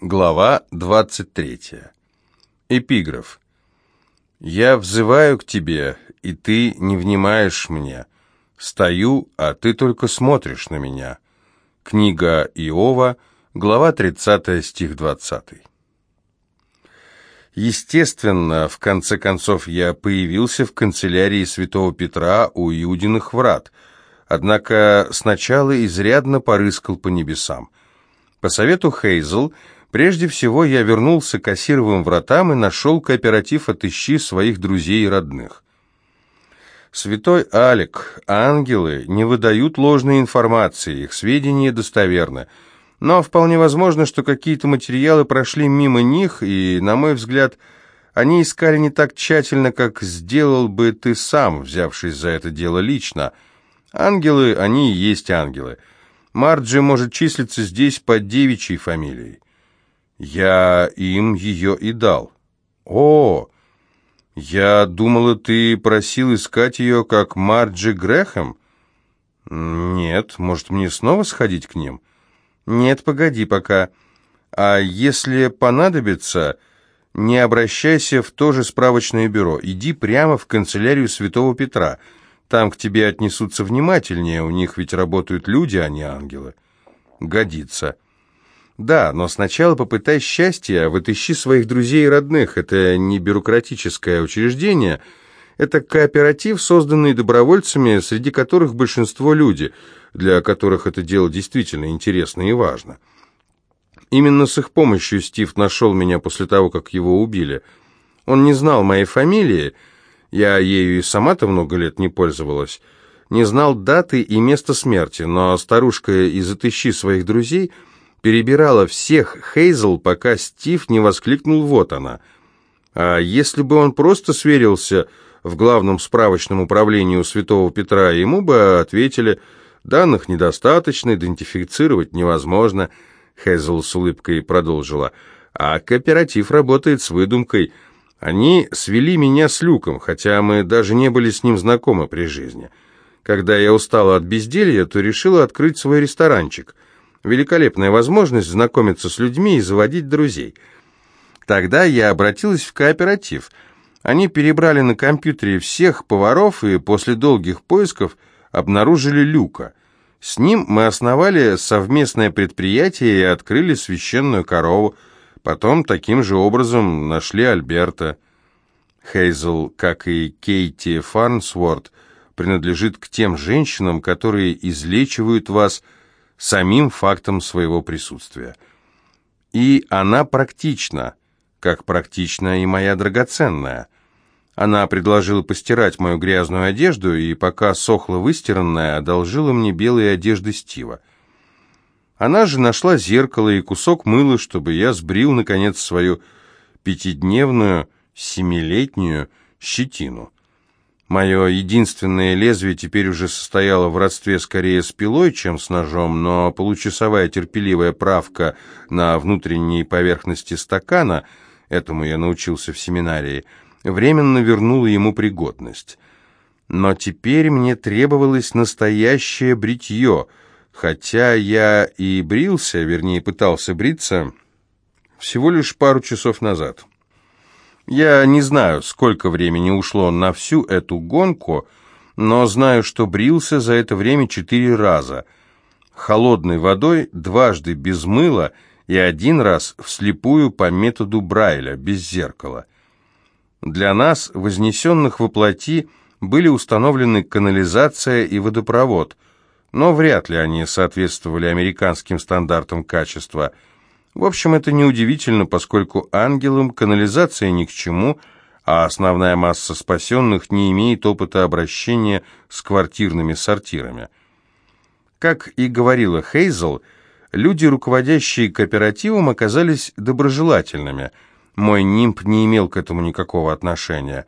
Глава 23. Эпиграф. «Я взываю к тебе, и ты не внимаешь мне. Стою, а ты только смотришь на меня». Книга Иова, глава 30, стих 20. Естественно, в конце концов, я появился в канцелярии святого Петра у Иудиных врат, однако сначала изрядно порыскал по небесам. По совету Хейзел – Прежде всего я вернулся к Асировым вратам и нашел кооператив «Отыщи своих друзей и родных». Святой Алек, ангелы не выдают ложной информации, их сведения достоверны. Но вполне возможно, что какие-то материалы прошли мимо них, и, на мой взгляд, они искали не так тщательно, как сделал бы ты сам, взявшись за это дело лично. Ангелы, они и есть ангелы. Марджи может числиться здесь под девичьей фамилией. Я им ее и дал. О, я думала, ты просил искать ее, как Марджи Грэхэм. Нет, может, мне снова сходить к ним? Нет, погоди пока. А если понадобится, не обращайся в то же справочное бюро. Иди прямо в канцелярию Святого Петра. Там к тебе отнесутся внимательнее, у них ведь работают люди, а не ангелы. Годится. Да, но сначала попытай счастья, вытащи своих друзей и родных. Это не бюрократическое учреждение, это кооператив, созданный добровольцами, среди которых большинство люди, для которых это дело действительно интересно и важно. Именно с их помощью Стив нашел меня после того, как его убили. Он не знал моей фамилии, я ею и сама-то много лет не пользовалась, не знал даты и места смерти, но старушка из «Отыщи своих друзей» перебирала всех Хейзел, пока Стив не воскликнул «вот она». А если бы он просто сверился в главном справочном управлении у Святого Петра, ему бы ответили «данных недостаточно, идентифицировать невозможно». Хейзел с улыбкой продолжила. «А кооператив работает с выдумкой. Они свели меня с Люком, хотя мы даже не были с ним знакомы при жизни. Когда я устала от безделья, то решила открыть свой ресторанчик». Великолепная возможность знакомиться с людьми и заводить друзей. Тогда я обратилась в кооператив. Они перебрали на компьютере всех поваров и после долгих поисков обнаружили Люка. С ним мы основали совместное предприятие и открыли священную корову. Потом таким же образом нашли Альберта. Хейзел, как и Кейти Фарнсворт, принадлежит к тем женщинам, которые излечивают вас – самим фактом своего присутствия. И она практична, как практична и моя драгоценная. Она предложила постирать мою грязную одежду, и пока сохла выстиранная, одолжила мне белые одежды Стива. Она же нашла зеркало и кусок мыла, чтобы я сбрил, наконец, свою пятидневную, семилетнюю щетину. Мое единственное лезвие теперь уже состояло в родстве скорее с пилой, чем с ножом, но получасовая терпеливая правка на внутренней поверхности стакана, этому я научился в семинарии, временно вернула ему пригодность. Но теперь мне требовалось настоящее бритье, хотя я и брился, вернее пытался бриться, всего лишь пару часов назад. Я не знаю, сколько времени ушло на всю эту гонку, но знаю, что брился за это время четыре раза. Холодной водой, дважды без мыла и один раз вслепую по методу Брайля, без зеркала. Для нас, вознесенных во плоти, были установлены канализация и водопровод, но вряд ли они соответствовали американским стандартам качества – в общем, это неудивительно, поскольку ангелам канализация ни к чему, а основная масса спасенных не имеет опыта обращения с квартирными сортирами. Как и говорила Хейзел, люди, руководящие кооперативом, оказались доброжелательными. Мой нимб не имел к этому никакого отношения.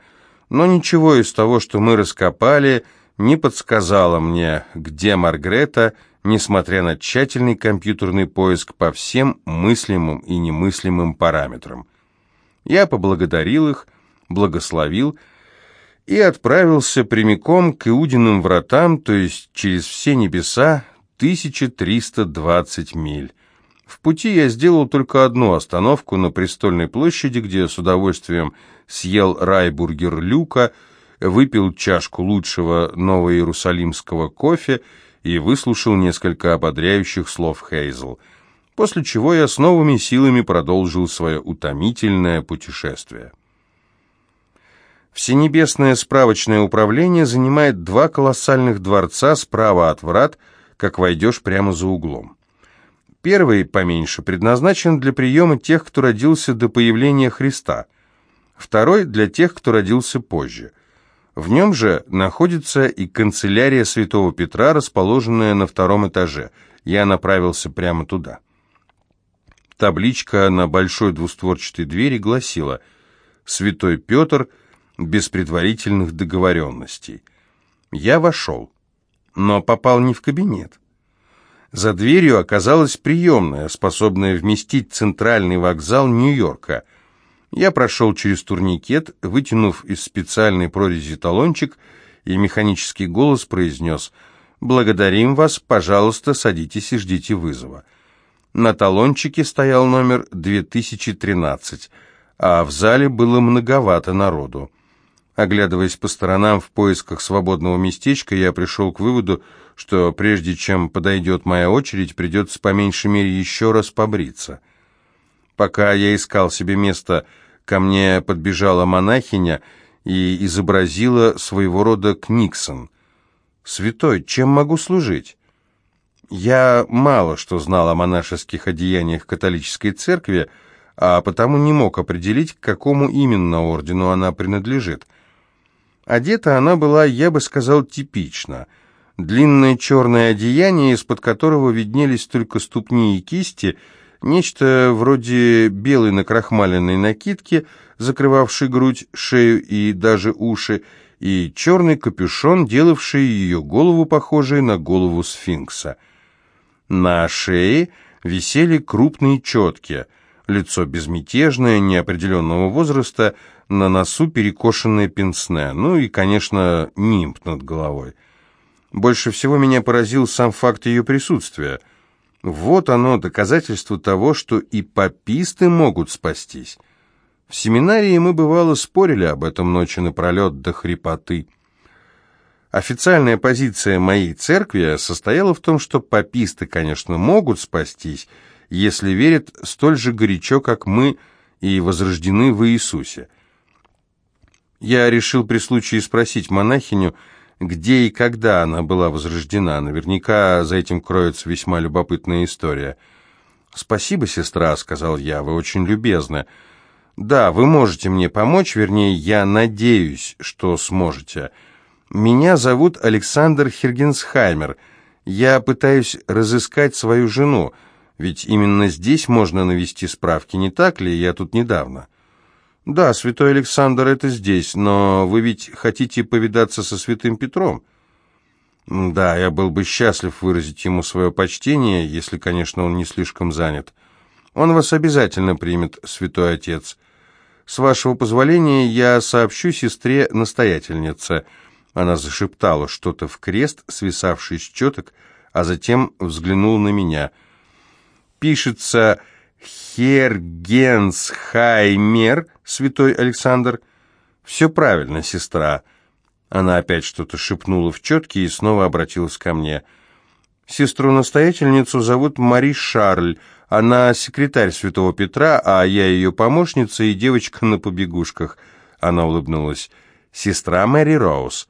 Но ничего из того, что мы раскопали, не подсказало мне, где Маргрета – несмотря на тщательный компьютерный поиск по всем мыслимым и немыслимым параметрам. Я поблагодарил их, благословил и отправился прямиком к Иудиным вратам, то есть через все небеса, 1320 миль. В пути я сделал только одну остановку на Престольной площади, где с удовольствием съел райбургер Люка, выпил чашку лучшего новоиерусалимского кофе и выслушал несколько ободряющих слов Хейзл, после чего я с новыми силами продолжил свое утомительное путешествие. Всенебесное справочное управление занимает два колоссальных дворца справа от врат, как войдешь прямо за углом. Первый, поменьше, предназначен для приема тех, кто родился до появления Христа. Второй – для тех, кто родился позже. В нем же находится и канцелярия святого Петра, расположенная на втором этаже. Я направился прямо туда. Табличка на большой двустворчатой двери гласила «Святой Петр без предварительных договоренностей». Я вошел, но попал не в кабинет. За дверью оказалась приемная, способная вместить центральный вокзал Нью-Йорка. Я прошел через турникет, вытянув из специальной прорези талончик, и механический голос произнес «Благодарим вас, пожалуйста, садитесь и ждите вызова». На талончике стоял номер 2013, а в зале было многовато народу. Оглядываясь по сторонам в поисках свободного местечка, я пришел к выводу, что прежде чем подойдет моя очередь, придется по меньшей мере еще раз побриться. Пока я искал себе место, ко мне подбежала монахиня и изобразила своего рода Книксон. «Святой, чем могу служить?» Я мало что знал о монашеских одеяниях католической церкви, а потому не мог определить, к какому именно ордену она принадлежит. Одета она была, я бы сказал, типично – Длинное черное одеяние, из-под которого виднелись только ступни и кисти, нечто вроде белой накрахмаленной накидки, закрывавшей грудь, шею и даже уши, и черный капюшон, делавший ее голову похожей на голову сфинкса. На шее висели крупные четки, лицо безмятежное, неопределенного возраста, на носу перекошенное пенсне, ну и, конечно, нимб над головой. Больше всего меня поразил сам факт ее присутствия. Вот оно, доказательство того, что и пописты могут спастись. В семинарии мы, бывало, спорили об этом ночи напролет до хрипоты. Официальная позиция моей церкви состояла в том, что пописты, конечно, могут спастись, если верят столь же горячо, как мы, и возрождены в Иисусе. Я решил при случае спросить монахиню, где и когда она была возрождена. Наверняка за этим кроется весьма любопытная история. «Спасибо, сестра», — сказал я, — «вы очень любезны». «Да, вы можете мне помочь, вернее, я надеюсь, что сможете. Меня зовут Александр Хергенсхаймер. Я пытаюсь разыскать свою жену, ведь именно здесь можно навести справки, не так ли? Я тут недавно». «Да, святой Александр, это здесь, но вы ведь хотите повидаться со святым Петром?» «Да, я был бы счастлив выразить ему свое почтение, если, конечно, он не слишком занят. Он вас обязательно примет, святой отец. С вашего позволения я сообщу сестре-настоятельнице». Она зашептала что-то в крест, свисавший с четок, а затем взглянул на меня. «Пишется Хергенсхаймер, святой Александр. Все правильно, сестра. Она опять что-то шепнула в четки и снова обратилась ко мне. Сестру-настоятельницу зовут Мари Шарль. Она секретарь святого Петра, а я ее помощница и девочка на побегушках. Она улыбнулась. Сестра Мэри Роуз.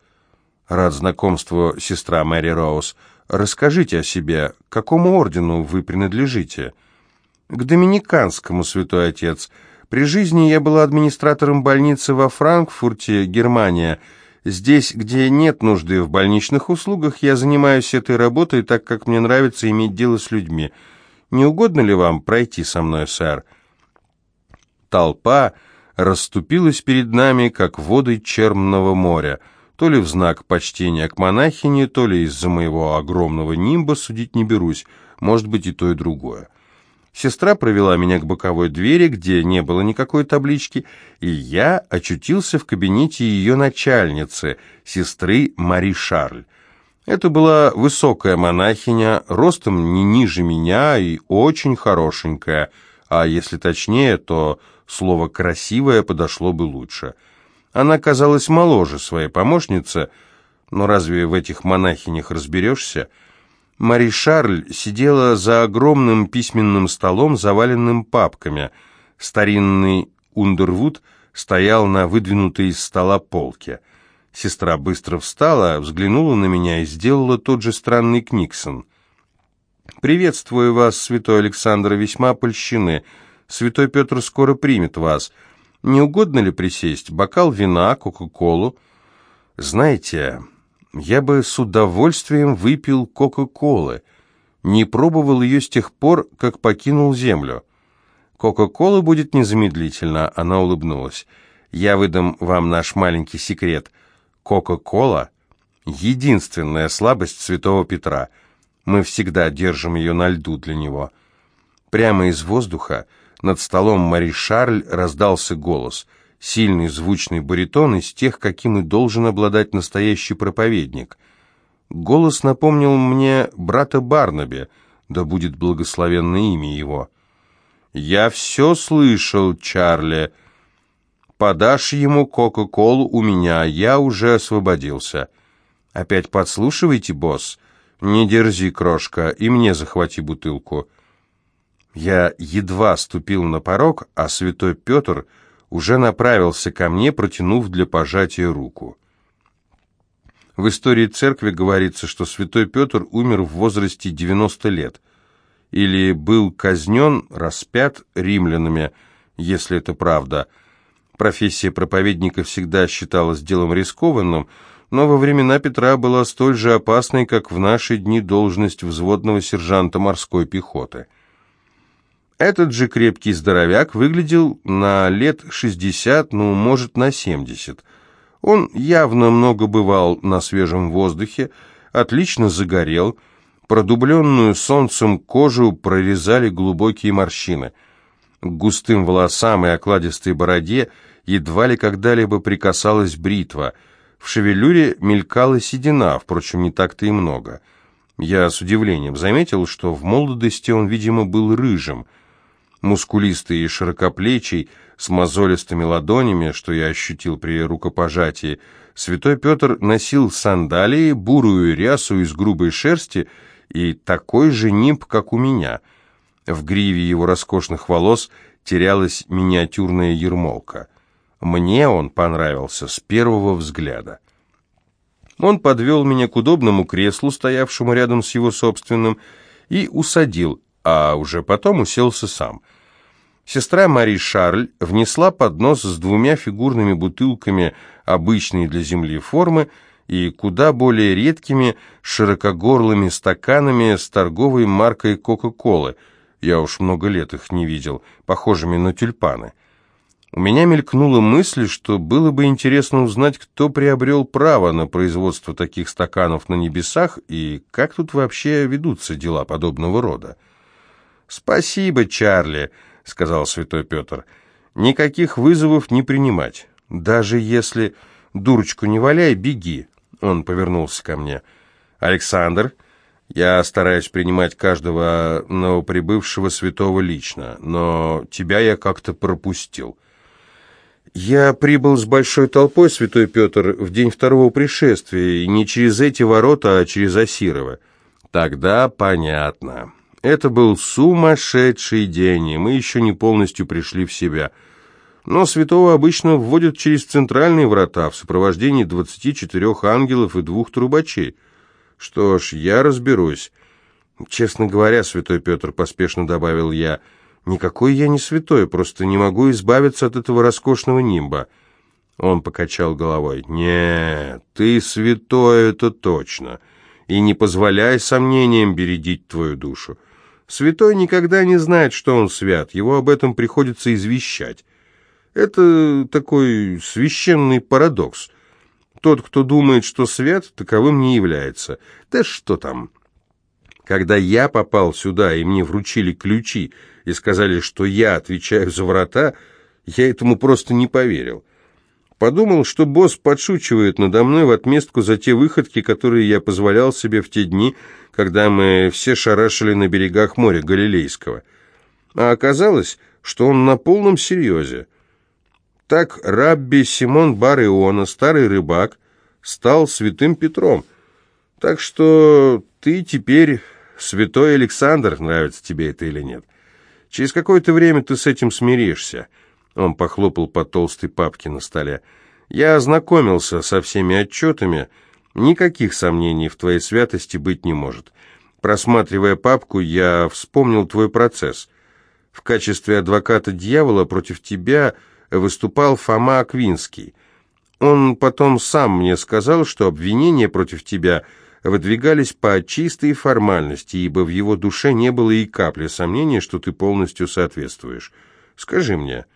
Рад знакомству, сестра Мэри Роуз. Расскажите о себе. К какому ордену вы принадлежите?» «К доминиканскому, святой отец. При жизни я была администратором больницы во Франкфурте, Германия. Здесь, где нет нужды в больничных услугах, я занимаюсь этой работой, так как мне нравится иметь дело с людьми. Не угодно ли вам пройти со мной, сэр?» Толпа расступилась перед нами, как воды Чермного моря, то ли в знак почтения к монахине, то ли из-за моего огромного нимба, судить не берусь, может быть и то, и другое. Сестра провела меня к боковой двери, где не было никакой таблички, и я очутился в кабинете ее начальницы, сестры Мари Шарль. Это была высокая монахиня, ростом не ниже меня и очень хорошенькая, а если точнее, то слово «красивая» подошло бы лучше. Она казалась моложе своей помощницы, но разве в этих монахинях разберешься? Мари Шарль сидела за огромным письменным столом, заваленным папками. Старинный Ундервуд стоял на выдвинутой из стола полке. Сестра быстро встала, взглянула на меня и сделала тот же странный Книксон. «Приветствую вас, святой Александр, весьма польщены. Святой Петр скоро примет вас. Не угодно ли присесть? Бокал вина, кока-колу?» «Знаете, я бы с удовольствием выпил кока-колы. Не пробовал ее с тех пор, как покинул землю». «Кока-кола будет незамедлительно», — она улыбнулась. «Я выдам вам наш маленький секрет. Кока-кола — единственная слабость святого Петра. Мы всегда держим ее на льду для него». Прямо из воздуха над столом Мари Шарль раздался голос. Сильный звучный баритон из тех, каким и должен обладать настоящий проповедник. Голос напомнил мне брата Барнаби, да будет благословенно имя его. «Я все слышал, Чарли. Подашь ему Кока-Колу у меня, я уже освободился». «Опять подслушивайте, босс?» «Не дерзи, крошка, и мне захвати бутылку». Я едва ступил на порог, а святой Петр уже направился ко мне, протянув для пожатия руку. В истории церкви говорится, что святой Петр умер в возрасте 90 лет или был казнен, распят римлянами, если это правда. Профессия проповедника всегда считалась делом рискованным, но во времена Петра была столь же опасной, как в наши дни должность взводного сержанта морской пехоты. Этот же крепкий здоровяк выглядел на лет 60, ну, может, на 70. Он явно много бывал на свежем воздухе, отлично загорел, Продубленную солнцем кожу прорезали глубокие морщины. К густым волосам и окладистой бороде едва ли когда-либо прикасалась бритва. В шевелюре мелькала седина, впрочем, не так-то и много. Я с удивлением заметил, что в молодости он, видимо, был рыжим. Мускулистый и широкоплечий, с мозолистыми ладонями, что я ощутил при рукопожатии, святой Петр носил сандалии, бурую рясу из грубой шерсти и такой же нимб, как у меня. В гриве его роскошных волос терялась миниатюрная ермолка. Мне он понравился с первого взгляда. Он подвел меня к удобному креслу, стоявшему рядом с его собственным, и усадил, а уже потом уселся сам. Сестра Мари Шарль внесла поднос с двумя фигурными бутылками обычной для земли формы, и куда более редкими широкогорлыми стаканами с торговой маркой Кока-Колы. Я уж много лет их не видел, похожими на тюльпаны. У меня мелькнула мысль, что было бы интересно узнать, кто приобрел право на производство таких стаканов на небесах и как тут вообще ведутся дела подобного рода. «Спасибо, Чарли», — сказал святой Петр. «Никаких вызовов не принимать. Даже если дурочку не валяй, беги. Он повернулся ко мне. «Александр, я стараюсь принимать каждого новоприбывшего святого лично, но тебя я как-то пропустил». «Я прибыл с большой толпой, святой Петр, в день второго пришествия, и не через эти ворота, а через Асирова». «Тогда понятно. Это был сумасшедший день, и мы еще не полностью пришли в себя». Но святого обычно вводят через центральные врата в сопровождении 24 ангелов и двух трубачей. Что ж, я разберусь. Честно говоря, святой Петр, поспешно добавил я, никакой я не святой, просто не могу избавиться от этого роскошного нимба. Он покачал головой. «Нет, ты святой, это точно, и не позволяй сомнениям бередить твою душу. Святой никогда не знает, что он свят, его об этом приходится извещать. Это такой священный парадокс. Тот, кто думает, что свят, таковым не является. Да что там? Когда я попал сюда, и мне вручили ключи, и сказали, что я отвечаю за врата, я этому просто не поверил. Подумал, что босс подшучивает надо мной в отместку за те выходки, которые я позволял себе в те дни, когда мы все шарашили на берегах моря Галилейского. А оказалось, что он на полном серьезе. Так Рабби Симон бар Иона, старый рыбак, стал святым Петром. Так что ты теперь святой Александр, нравится тебе это или нет. Через какое-то время ты с этим смиришься. Он похлопал по толстой папке на столе. «Я ознакомился со всеми отчетами. Никаких сомнений в твоей святости быть не может. Просматривая папку, я вспомнил твой процесс. В качестве адвоката дьявола против тебя выступал Фома Аквинский. Он потом сам мне сказал, что обвинения против тебя выдвигались по чистой формальности, ибо в его душе не было и капли сомнения, что ты полностью соответствуешь. Скажи мне...»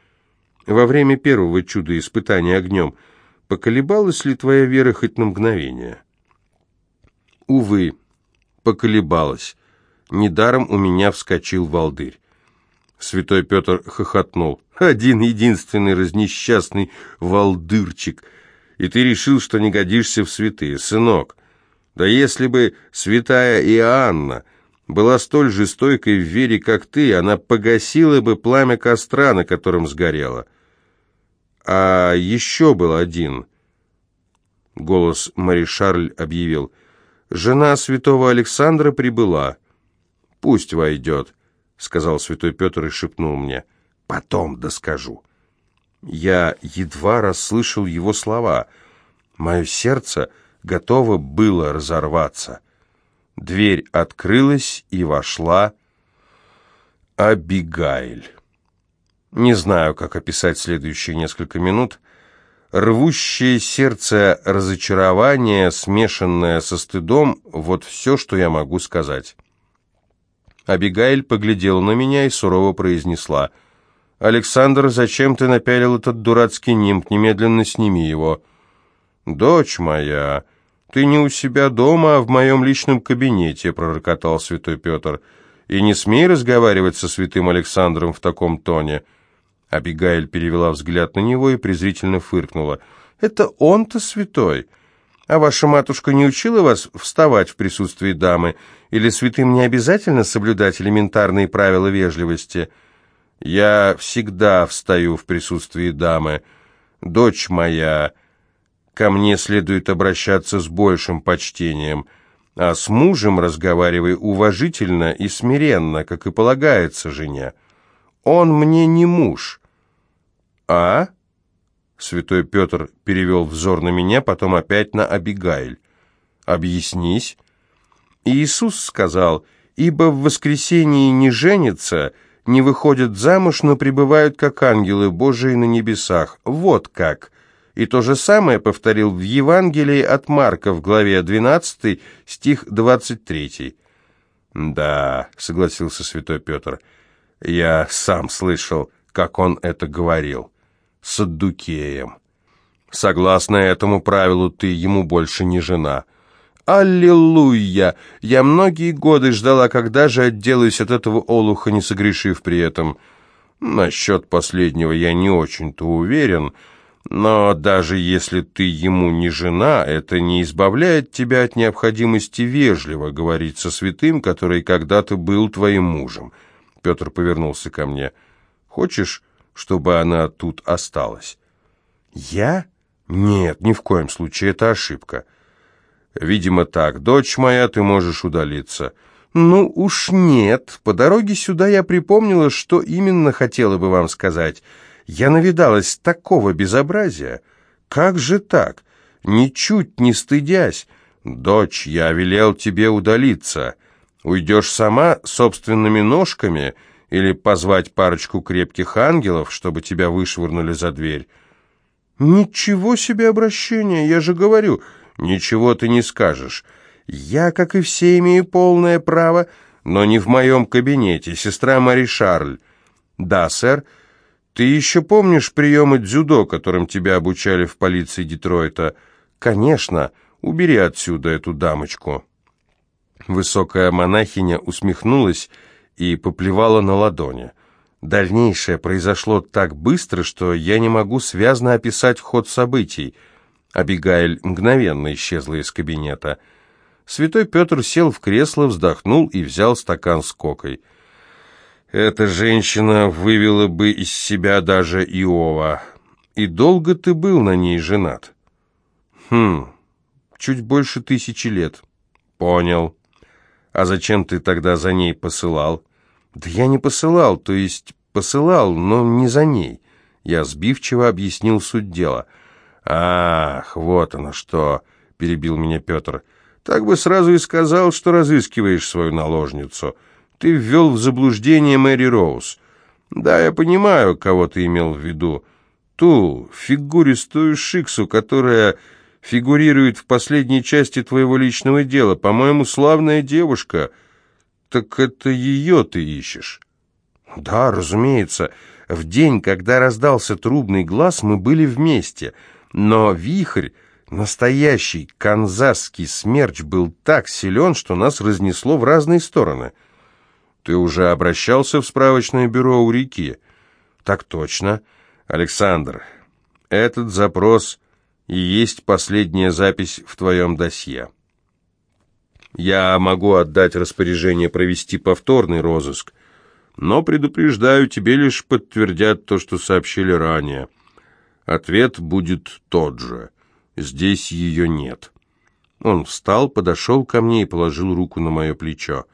Во время первого чуда испытания огнем поколебалась ли твоя вера хоть на мгновение? Увы, поколебалась. Недаром у меня вскочил волдырь. Святой Петр хохотнул. «Один единственный разнесчастный волдырчик, и ты решил, что не годишься в святые, сынок. Да если бы святая Иоанна была столь же стойкой в вере, как ты, она погасила бы пламя костра, на котором сгорела. А еще был один. Голос Мари Шарль объявил. «Жена святого Александра прибыла». «Пусть войдет», — сказал святой Петр и шепнул мне. «Потом доскажу». Я едва расслышал его слова. Мое сердце готово было разорваться. Дверь открылась, и вошла Абигайль. Не знаю, как описать следующие несколько минут. Рвущее сердце разочарование, смешанное со стыдом, вот все, что я могу сказать. Абигайль поглядела на меня и сурово произнесла. «Александр, зачем ты напялил этот дурацкий нимб? Немедленно сними его». «Дочь моя, ты не у себя дома, а в моем личном кабинете», — пророкотал святой Петр. «И не смей разговаривать со святым Александром в таком тоне». Абигайль перевела взгляд на него и презрительно фыркнула. «Это он-то святой. А ваша матушка не учила вас вставать в присутствии дамы? Или святым не обязательно соблюдать элементарные правила вежливости?» «Я всегда встаю в присутствии дамы. Дочь моя, ко мне следует обращаться с большим почтением, а с мужем разговаривай уважительно и смиренно, как и полагается жене. Он мне не муж». «А?» Святой Петр перевел взор на меня, потом опять на Абигайль. «Объяснись». Иисус сказал, «Ибо в воскресении не женятся, не выходят замуж, но пребывают как ангелы Божии на небесах. Вот как». И то же самое повторил в Евангелии от Марка в главе 12, стих 23. «Да», — согласился святой Петр, — «я сам слышал, как он это говорил» с Аддукеем. Согласно этому правилу, ты ему больше не жена. Аллилуйя! Я многие годы ждала, когда же отделаюсь от этого олуха, не согрешив при этом. Насчет последнего я не очень-то уверен, но даже если ты ему не жена, это не избавляет тебя от необходимости вежливо говорить со святым, который когда-то был твоим мужем. Петр повернулся ко мне. Хочешь чтобы она тут осталась. Я? Нет, ни в коем случае, это ошибка. Видимо, так. Дочь моя, ты можешь удалиться. Ну уж нет. По дороге сюда я припомнила, что именно хотела бы вам сказать. Я навидалась такого безобразия. Как же так? Ничуть не стыдясь. Дочь, я велел тебе удалиться. Уйдешь сама собственными ножками — или позвать парочку крепких ангелов, чтобы тебя вышвырнули за дверь. Ничего себе обращение, я же говорю, ничего ты не скажешь. Я, как и все, имею полное право, но не в моем кабинете, сестра Мари Шарль. Да, сэр. Ты еще помнишь приемы дзюдо, которым тебя обучали в полиции Детройта? Конечно. Убери отсюда эту дамочку. Высокая монахиня усмехнулась и поплевала на ладони. Дальнейшее произошло так быстро, что я не могу связно описать ход событий. Абигаэль мгновенно исчезла из кабинета. Святой Петр сел в кресло, вздохнул и взял стакан с кокой. «Эта женщина вывела бы из себя даже Иова. И долго ты был на ней женат?» «Хм, чуть больше тысячи лет». «Понял. А зачем ты тогда за ней посылал?» «Да я не посылал, то есть посылал, но не за ней». Я сбивчиво объяснил суть дела. «Ах, вот оно что!» — перебил меня Петр. «Так бы сразу и сказал, что разыскиваешь свою наложницу. Ты ввел в заблуждение Мэри Роуз. Да, я понимаю, кого ты имел в виду. Ту фигуристую шиксу, которая фигурирует в последней части твоего личного дела. По-моему, славная девушка». «Так это ее ты ищешь?» «Да, разумеется. В день, когда раздался трубный глаз, мы были вместе. Но вихрь, настоящий канзасский смерч, был так силен, что нас разнесло в разные стороны». «Ты уже обращался в справочное бюро у реки?» «Так точно. Александр, этот запрос и есть последняя запись в твоем досье». Я могу отдать распоряжение провести повторный розыск, но предупреждаю, тебе лишь подтвердят то, что сообщили ранее. Ответ будет тот же. Здесь ее нет. Он встал, подошел ко мне и положил руку на мое плечо.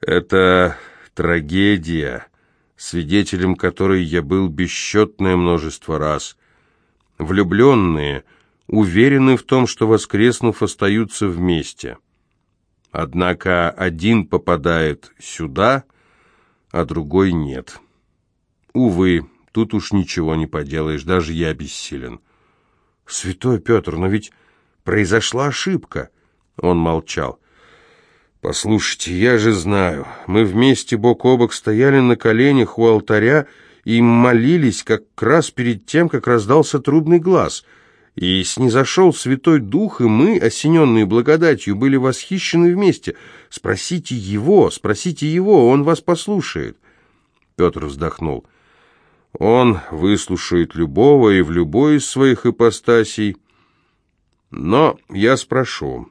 Это трагедия, свидетелем которой я был бесчетное множество раз. Влюбленные уверены в том, что, воскреснув, остаются вместе. Однако один попадает сюда, а другой нет. Увы, тут уж ничего не поделаешь, даже я бессилен. «Святой Петр, но ведь произошла ошибка!» Он молчал. «Послушайте, я же знаю, мы вместе бок о бок стояли на коленях у алтаря и молились как раз перед тем, как раздался трубный глаз — и снизошел Святой Дух, и мы, осененные благодатью, были восхищены вместе. Спросите его, спросите его, он вас послушает. Петр вздохнул. Он выслушает любого и в любой из своих ипостасей. Но я спрошу.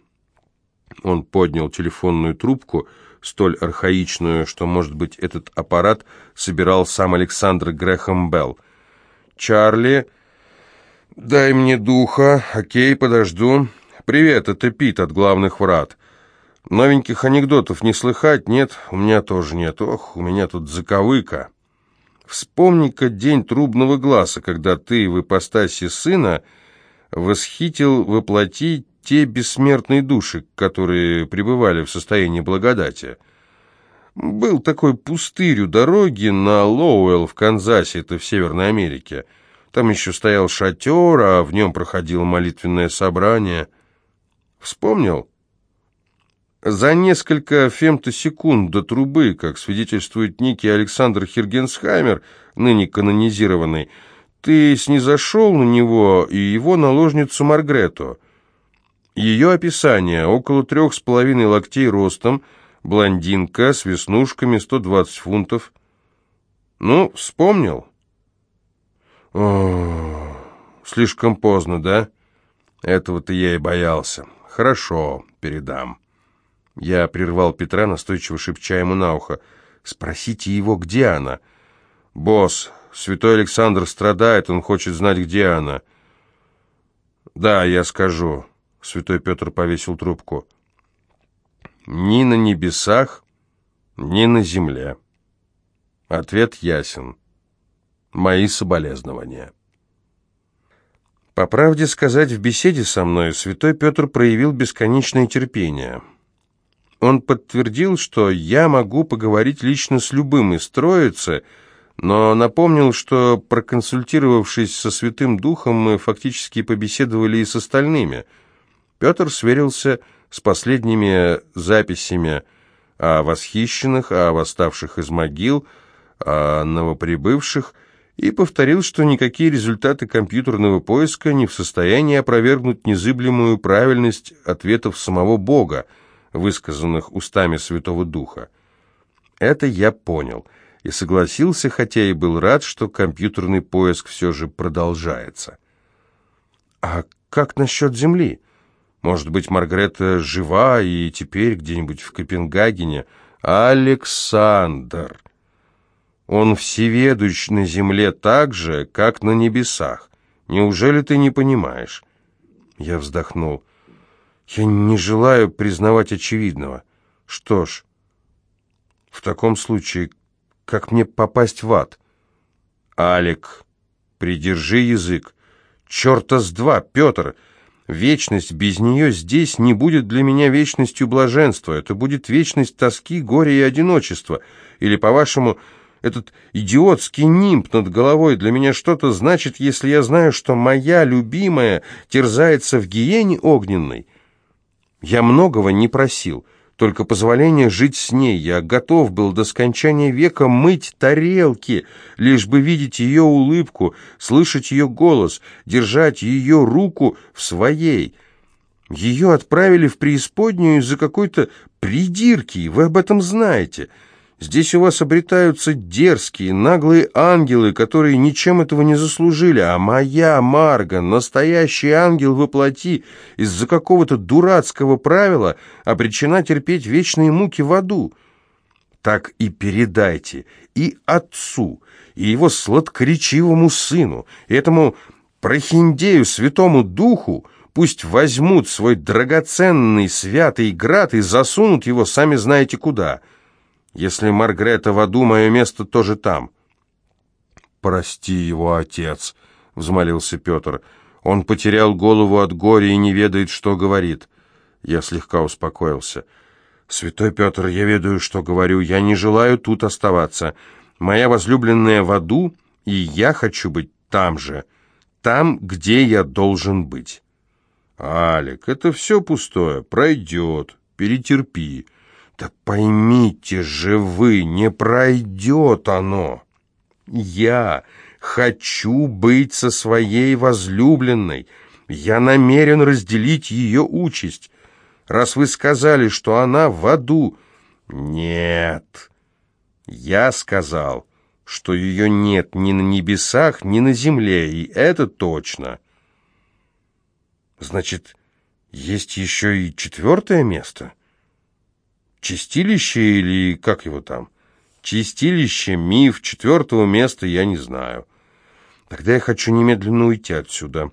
Он поднял телефонную трубку, столь архаичную, что, может быть, этот аппарат собирал сам Александр Грэхэм Белл. «Чарли...» «Дай мне духа. Окей, подожду. Привет, это Пит от главных врат. Новеньких анекдотов не слыхать? Нет, у меня тоже нет. Ох, у меня тут заковыка. Вспомни-ка день трубного глаза, когда ты в ипостаси сына восхитил воплотить те бессмертные души, которые пребывали в состоянии благодати. Был такой пустырь у дороги на Лоуэлл в Канзасе, это в Северной Америке. Там еще стоял шатер, а в нем проходило молитвенное собрание. Вспомнил? За несколько фемтосекунд до трубы, как свидетельствует некий Александр Хиргенсхаймер, ныне канонизированный, ты снизошел на него и его наложницу Маргрету. Ее описание около трех с половиной локтей ростом, блондинка с веснушками, 120 фунтов. Ну, вспомнил? О, слишком поздно, да? Этого-то я и боялся. Хорошо, передам. Я прервал Петра, настойчиво шепча ему на ухо. Спросите его, где она? Босс, святой Александр страдает, он хочет знать, где она. Да, я скажу. Святой Петр повесил трубку. Ни на небесах, ни на земле. Ответ ясен. Мои соболезнования. По правде сказать, в беседе со мной святой Петр проявил бесконечное терпение. Он подтвердил, что я могу поговорить лично с любым из троицы, но напомнил, что, проконсультировавшись со Святым Духом, мы фактически побеседовали и с остальными. Петр сверился с последними записями о восхищенных, о восставших из могил, о новоприбывших – и повторил, что никакие результаты компьютерного поиска не в состоянии опровергнуть незыблемую правильность ответов самого Бога, высказанных устами Святого Духа. Это я понял. и согласился, хотя и был рад, что компьютерный поиск все же продолжается. «А как насчет Земли? Может быть, Маргарета жива и теперь где-нибудь в Копенгагене? Александр! Он всеведущ на Земле так же, как на небесах. Неужели ты не понимаешь?» Я вздохнул. «Я не желаю признавать очевидного. Что ж, в таком случае, как мне попасть в ад?» «Алик, придержи язык. Черта с два, Петр! Вечность без нее здесь не будет для меня вечностью блаженства. Это будет вечность тоски, горя и одиночества. Или, по-вашему, этот идиотский нимб над головой для меня что-то значит, если я знаю, что моя любимая терзается в гиене огненной? Я многого не просил» только позволение жить с ней. Я готов был до скончания века мыть тарелки, лишь бы видеть ее улыбку, слышать ее голос, держать ее руку в своей. Ее отправили в преисподнюю из-за какой-то придирки, вы об этом знаете». Здесь у вас обретаются дерзкие, наглые ангелы, которые ничем этого не заслужили, а моя Марга, настоящий ангел воплоти, из-за какого-то дурацкого правила обречена терпеть вечные муки в аду. Так и передайте и отцу, и его сладкоречивому сыну, и этому прохиндею святому духу, пусть возьмут свой драгоценный святый град и засунут его сами знаете куда». Если Маргрета в аду, мое место тоже там». «Прости его, отец», — взмолился Петр. «Он потерял голову от горя и не ведает, что говорит». Я слегка успокоился. «Святой Петр, я ведаю, что говорю. Я не желаю тут оставаться. Моя возлюбленная в аду, и я хочу быть там же, там, где я должен быть». «Алик, это все пустое. Пройдет. Перетерпи. Да поймите же вы, не пройдет оно. Я хочу быть со своей возлюбленной. Я намерен разделить ее участь. Раз вы сказали, что она в аду... Нет. Я сказал, что ее нет ни на небесах, ни на земле, и это точно. Значит, есть еще и четвертое место — Чистилище или как его там? Чистилище, миф, четвертого места я не знаю. Тогда я хочу немедленно уйти отсюда.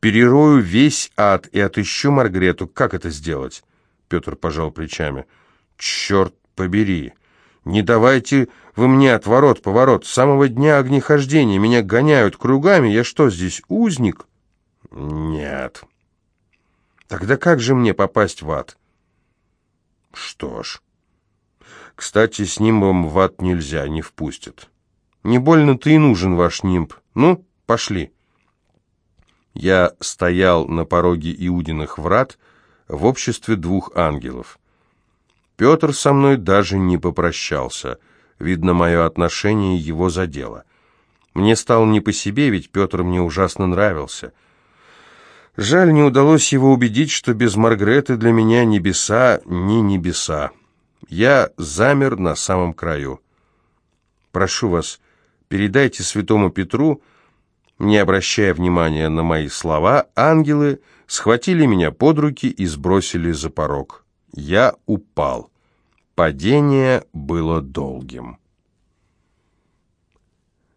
Перерою весь ад и отыщу Маргрету. Как это сделать? Петр пожал плечами. Черт побери! Не давайте вы мне отворот-поворот. С самого дня огнехождения меня гоняют кругами. Я что, здесь узник? Нет. Тогда как же мне попасть в ад? Что ж. Кстати, с нимбом в ад нельзя, не впустят. Не больно-то и нужен ваш нимб. Ну, пошли. Я стоял на пороге Иудиных врат в обществе двух ангелов. Петр со мной даже не попрощался. Видно, мое отношение его задело. Мне стало не по себе, ведь Петр мне ужасно нравился. Жаль, не удалось его убедить, что без Маргреты для меня небеса не небеса. Я замер на самом краю. Прошу вас, передайте святому Петру, не обращая внимания на мои слова, ангелы схватили меня под руки и сбросили за порог. Я упал. Падение было долгим.